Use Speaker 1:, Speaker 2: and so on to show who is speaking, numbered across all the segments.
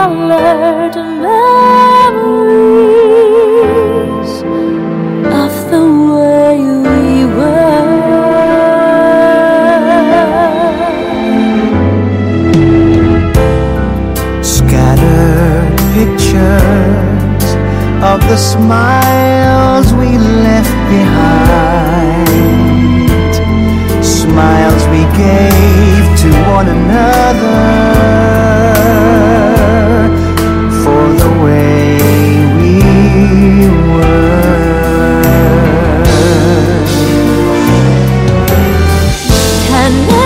Speaker 1: colored memories of the way we were.
Speaker 2: Scattered pictures of the smiles we left behind.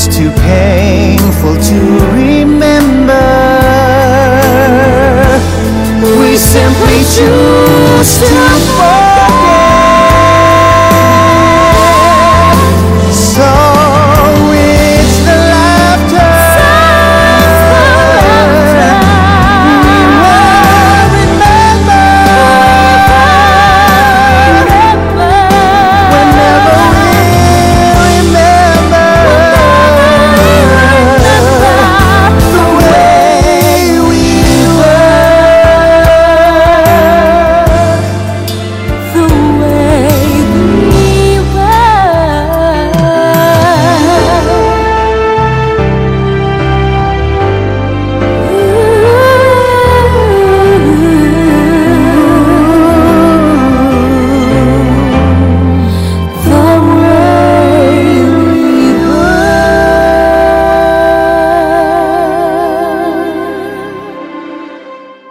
Speaker 2: it's too painful to remember. We simply choose to fall.